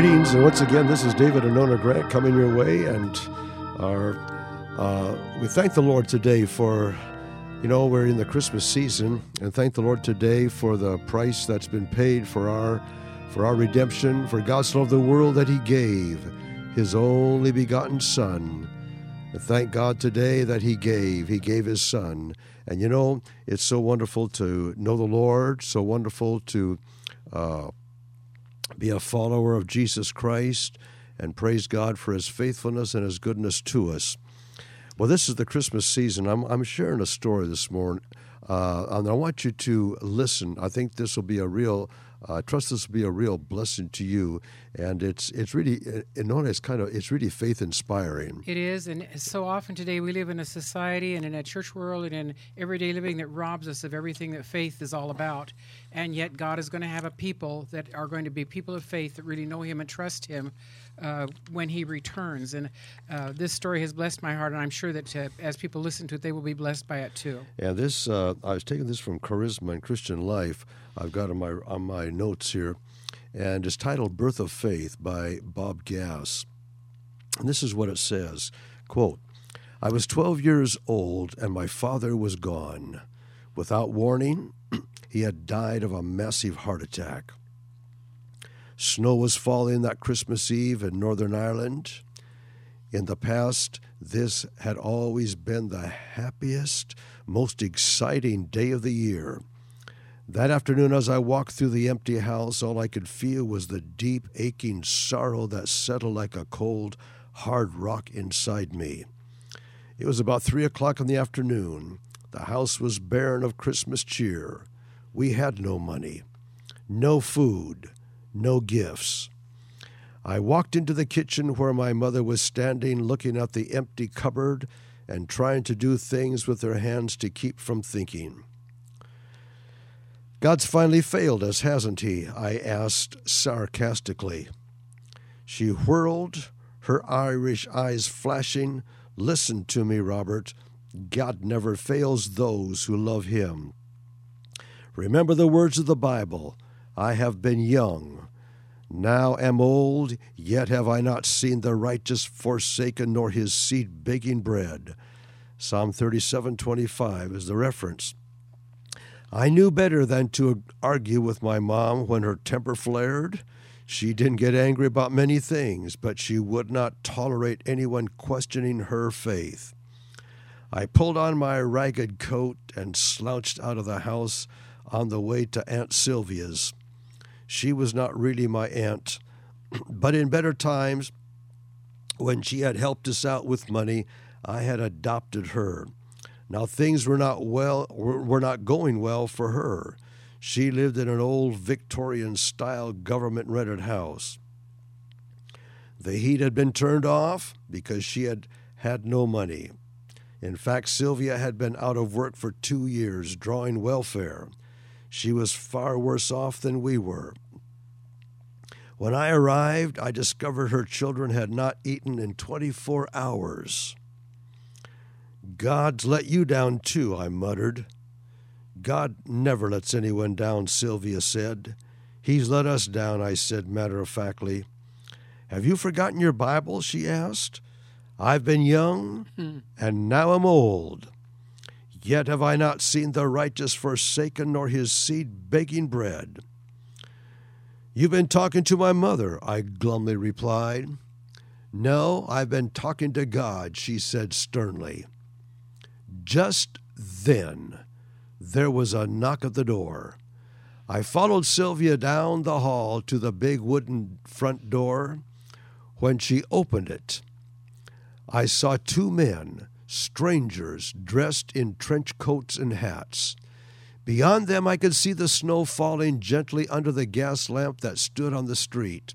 Greetings, and once again, this is David and Nona Grant coming your way, and our uh, we thank the Lord today for, you know, we're in the Christmas season, and thank the Lord today for the price that's been paid for our for our redemption. For God so loved the world that He gave His only begotten Son. And thank God today that He gave He gave His Son, and you know, it's so wonderful to know the Lord, so wonderful to. Uh, be a follower of Jesus Christ and praise God for his faithfulness and his goodness to us. Well, this is the Christmas season. I'm, I'm sharing a story this morning, uh, and I want you to listen. I think this will be a real I trust this will be a real blessing to you, and it's it's really you know it's kind of it's really faith inspiring. It is, and so often today we live in a society and in a church world and in everyday living that robs us of everything that faith is all about, and yet God is going to have a people that are going to be people of faith that really know Him and trust Him uh, when He returns. And uh, this story has blessed my heart, and I'm sure that uh, as people listen to it, they will be blessed by it too. Yeah, this uh, I was taking this from Charisma and Christian Life. I've got on my on my notes here, and it's titled "Birth of Faith" by Bob Gass. And this is what it says: "Quote: I was 12 years old, and my father was gone. Without warning, he had died of a massive heart attack. Snow was falling that Christmas Eve in Northern Ireland. In the past, this had always been the happiest, most exciting day of the year. That afternoon, as I walked through the empty house, all I could feel was the deep, aching sorrow that settled like a cold, hard rock inside me. It was about three o'clock in the afternoon. The house was barren of Christmas cheer. We had no money, no food, no gifts. I walked into the kitchen where my mother was standing, looking at the empty cupboard and trying to do things with her hands to keep from thinking. God's finally failed us, hasn't he? I asked sarcastically. She whirled, her Irish eyes flashing. Listen to me, Robert. God never fails those who love him. Remember the words of the Bible I have been young, now am old, yet have I not seen the righteous forsaken, nor his seed begging bread. Psalm 37:25 is the reference. I knew better than to argue with my mom when her temper flared. She didn't get angry about many things, but she would not tolerate anyone questioning her faith. I pulled on my ragged coat and slouched out of the house on the way to Aunt Sylvia's. She was not really my aunt, but in better times, when she had helped us out with money, I had adopted her. Now things were not well were not going well for her. She lived in an old Victorian style government rented house. The heat had been turned off because she had had no money. In fact, Sylvia had been out of work for two years, drawing welfare. She was far worse off than we were. When I arrived, I discovered her children had not eaten in 24 hours. God's let you down too, I muttered. God never lets anyone down, Sylvia said. He's let us down, I said matter of factly. Have you forgotten your Bible? she asked. I've been young, and now I'm old. Yet have I not seen the righteous forsaken, nor his seed begging bread. You've been talking to my mother, I glumly replied. No, I've been talking to God, she said sternly. Just then, there was a knock at the door. I followed Sylvia down the hall to the big wooden front door. When she opened it, I saw two men, strangers, dressed in trench coats and hats. Beyond them, I could see the snow falling gently under the gas lamp that stood on the street.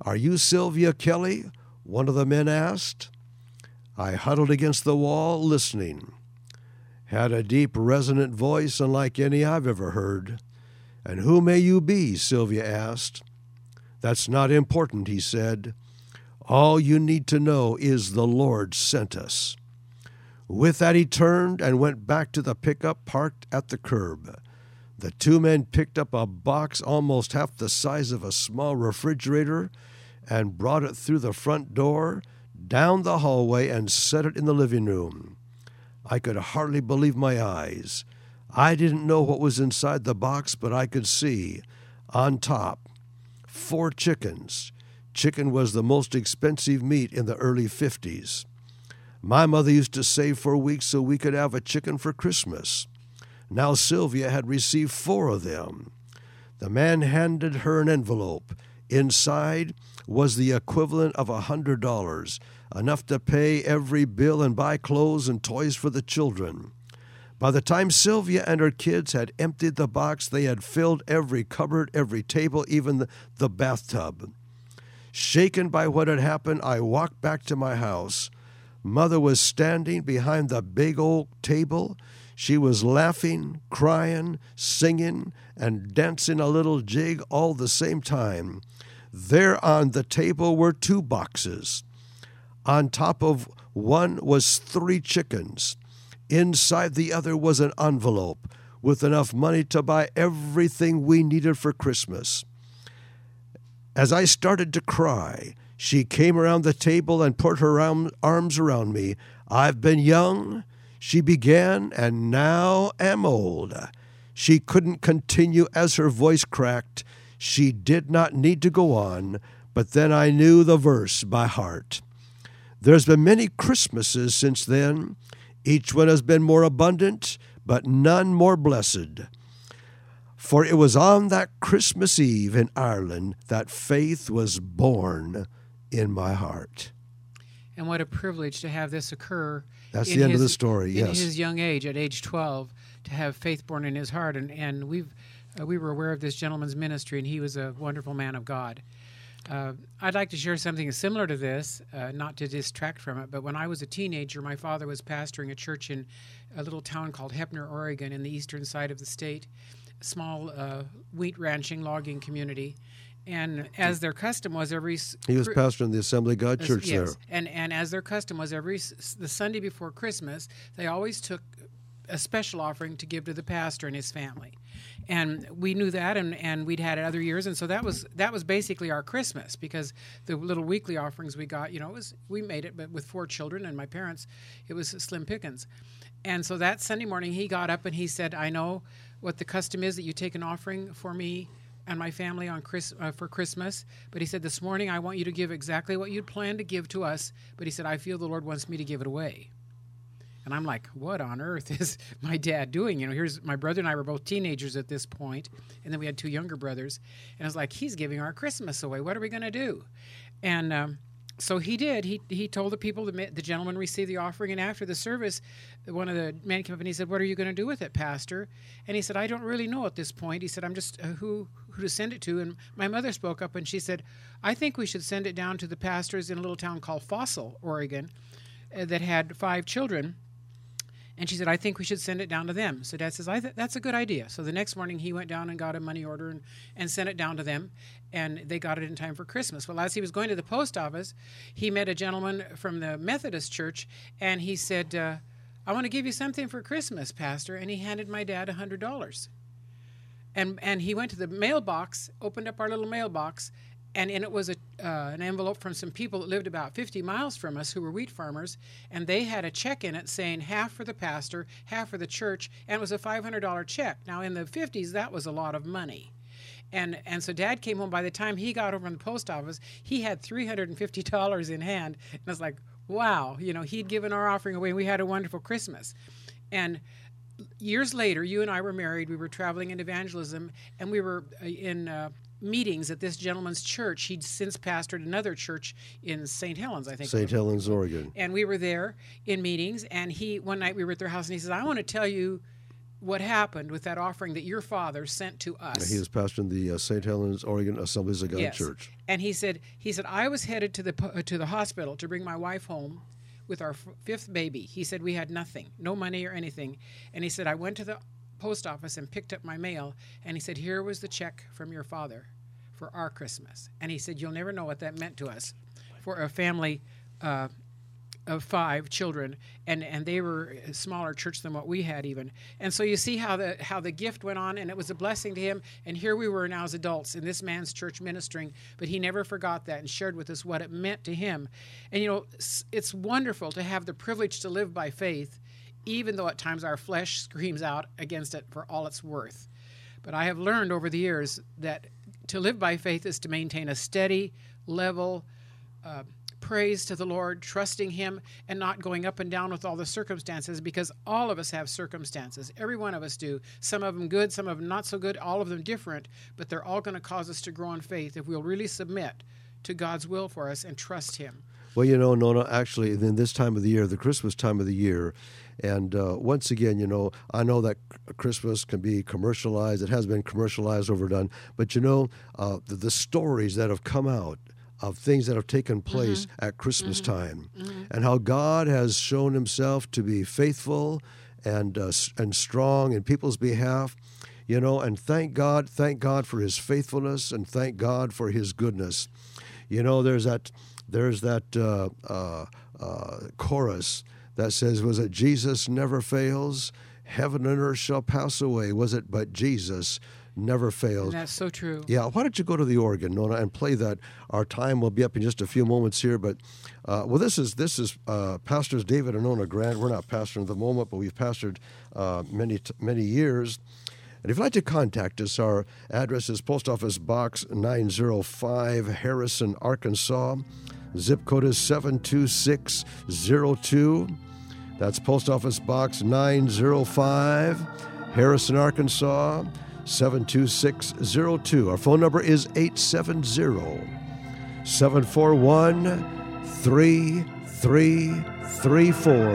Are you Sylvia Kelly? One of the men asked. I huddled against the wall, listening. Had a deep, resonant voice unlike any I've ever heard. And who may you be? Sylvia asked. That's not important, he said. All you need to know is the Lord sent us. With that, he turned and went back to the pickup parked at the curb. The two men picked up a box almost half the size of a small refrigerator and brought it through the front door, down the hallway, and set it in the living room. I could hardly believe my eyes. I didn't know what was inside the box, but I could see, on top, four chickens. Chicken was the most expensive meat in the early 50s. My mother used to save for weeks so we could have a chicken for Christmas. Now Sylvia had received four of them. The man handed her an envelope. Inside was the equivalent of a hundred dollars, enough to pay every bill and buy clothes and toys for the children. By the time Sylvia and her kids had emptied the box, they had filled every cupboard, every table, even the, the bathtub. Shaken by what had happened, I walked back to my house. Mother was standing behind the big old table. She was laughing, crying, singing, and dancing a little jig all the same time. There on the table were two boxes. On top of one was three chickens. Inside the other was an envelope with enough money to buy everything we needed for Christmas. As I started to cry, she came around the table and put her arms around me. I've been young, she began, and now am old. She couldn't continue as her voice cracked. She did not need to go on, but then I knew the verse by heart. There's been many Christmases since then. Each one has been more abundant, but none more blessed. For it was on that Christmas Eve in Ireland that faith was born in my heart. And what a privilege to have this occur. That's the end his, of the story, yes. In his young age, at age 12, to have faith born in his heart. And, and we've, uh, we were aware of this gentleman's ministry, and he was a wonderful man of God. Uh, I'd like to share something similar to this, uh, not to distract from it, but when I was a teenager, my father was pastoring a church in a little town called Heppner, Oregon, in the eastern side of the state, a small uh, wheat ranching logging community. And as their custom was every he was pastor in the Assembly God Church yes, there, and and as their custom was every the Sunday before Christmas, they always took a special offering to give to the pastor and his family and we knew that and, and we'd had it other years and so that was that was basically our christmas because the little weekly offerings we got you know was we made it but with four children and my parents it was slim pickings and so that sunday morning he got up and he said i know what the custom is that you take an offering for me and my family on Chris, uh, for Christmas. But he said, This morning I want you to give exactly what you'd planned to give to us. But he said, I feel the Lord wants me to give it away. And I'm like, what on earth is my dad doing? You know, here's my brother and I were both teenagers at this point, and then we had two younger brothers. And I was like, he's giving our Christmas away. What are we going to do? And um, so he did. He, he told the people, the, the gentleman received the offering. And after the service, one of the men came up and he said, What are you going to do with it, Pastor? And he said, I don't really know at this point. He said, I'm just uh, who, who to send it to. And my mother spoke up and she said, I think we should send it down to the pastors in a little town called Fossil, Oregon, uh, that had five children and she said, I think we should send it down to them. So dad says, I th- that's a good idea. So the next morning he went down and got a money order and, and sent it down to them. And they got it in time for Christmas. Well, as he was going to the post office, he met a gentleman from the Methodist church and he said, uh, I want to give you something for Christmas, Pastor. And he handed my dad a $100. And, and he went to the mailbox, opened up our little mailbox, and in it was a, uh, an envelope from some people that lived about 50 miles from us who were wheat farmers, and they had a check in it saying half for the pastor, half for the church, and it was a $500 check. Now, in the 50s, that was a lot of money. And, and so dad came home. By the time he got over in the post office, he had $350 in hand. And I was like, wow, you know, he'd given our offering away. We had a wonderful Christmas. And years later, you and I were married. We were traveling in evangelism, and we were uh, in uh, meetings at this gentleman's church. He'd since pastored another church in St. Helens, I think. St. Helens, Oregon. And we were there in meetings, and he one night we were at their house, and he says, "I want to tell you." What happened with that offering that your father sent to us? He was pastoring the uh, St. Helens, Oregon Assemblies of God yes. Church. And he said, he said, I was headed to the uh, to the hospital to bring my wife home with our f- fifth baby. He said we had nothing, no money or anything. And he said I went to the post office and picked up my mail, and he said here was the check from your father for our Christmas. And he said, You'll never know what that meant to us for a family uh, of five children, and and they were a smaller church than what we had even. And so you see how the how the gift went on, and it was a blessing to him. And here we were now as adults in this man's church ministering, but he never forgot that and shared with us what it meant to him. And you know, it's wonderful to have the privilege to live by faith, even though at times our flesh screams out against it for all it's worth. But I have learned over the years that to live by faith is to maintain a steady level. Uh, praise to the Lord, trusting Him, and not going up and down with all the circumstances because all of us have circumstances. Every one of us do. Some of them good, some of them not so good, all of them different, but they're all going to cause us to grow in faith if we'll really submit to God's will for us and trust Him. Well, you know, Nona, actually, in this time of the year, the Christmas time of the year, and uh, once again, you know, I know that Christmas can be commercialized. It has been commercialized, overdone. But you know, uh, the, the, stories that have come out of things that have taken place mm-hmm. at Christmas mm-hmm. time, mm-hmm. and how God has shown Himself to be faithful and uh, and strong in people's behalf. You know, and thank God, thank God for His faithfulness, and thank God for His goodness. You know, there's that there's that uh, uh, uh chorus that says, "Was it Jesus never fails? Heaven and earth shall pass away. Was it but Jesus?" never fails. And that's so true. Yeah. Why don't you go to the organ, Nona, and play that? Our time will be up in just a few moments here, but uh, well, this is this is uh, pastors David and Nona Grant. We're not pastoring at the moment, but we've pastored uh, many many years. And if you'd like to contact us, our address is Post Office Box 905, Harrison, Arkansas. Zip code is 72602. That's Post Office Box 905, Harrison, Arkansas. 72602. Our phone number is 870 741 3334.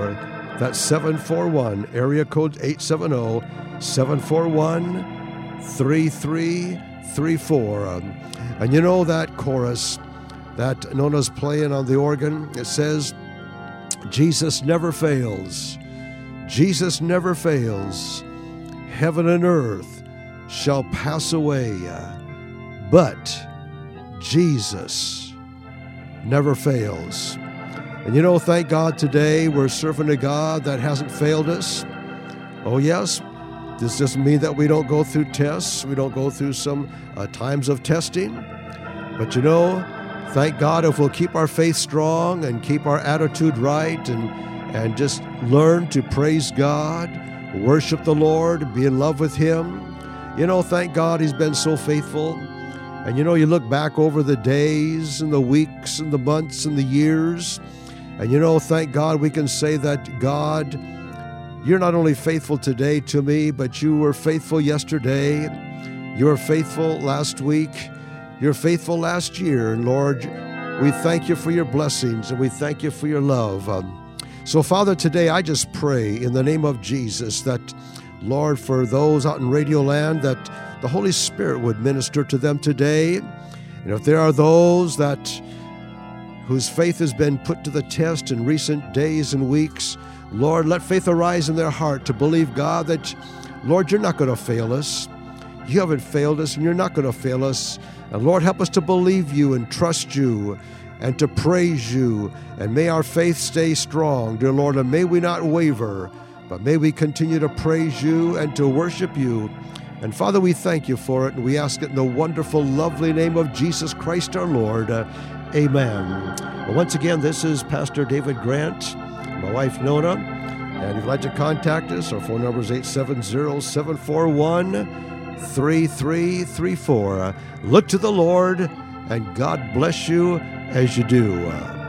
That's 741, area code 870 741 3334. Um, and you know that chorus that Nona's playing on the organ? It says, Jesus never fails. Jesus never fails. Heaven and earth shall pass away, but Jesus never fails. And you know, thank God today we're serving a God that hasn't failed us. Oh, yes, this doesn't mean that we don't go through tests, we don't go through some uh, times of testing. But you know, thank God if we'll keep our faith strong and keep our attitude right and, and just learn to praise God, worship the Lord, be in love with Him you know, thank God He's been so faithful. And you know, you look back over the days and the weeks and the months and the years, and you know, thank God we can say that God, you're not only faithful today to me, but you were faithful yesterday. You were faithful last week. You're faithful last year. And Lord, we thank you for your blessings and we thank you for your love. Um, so, Father, today I just pray in the name of Jesus that Lord, for those out in Radio Land, that the Holy Spirit would minister to them today. And if there are those that whose faith has been put to the test in recent days and weeks, Lord, let faith arise in their heart to believe, God, that, Lord, you're not going to fail us. You haven't failed us, and you're not going to fail us. And Lord, help us to believe you and trust you and to praise you. And may our faith stay strong, dear Lord, and may we not waver. But may we continue to praise you and to worship you. And Father, we thank you for it, and we ask it in the wonderful, lovely name of Jesus Christ our Lord. Amen. Well, once again, this is Pastor David Grant, my wife Nona. And if you'd like to contact us, our phone number is 870 741 3334. Look to the Lord, and God bless you as you do.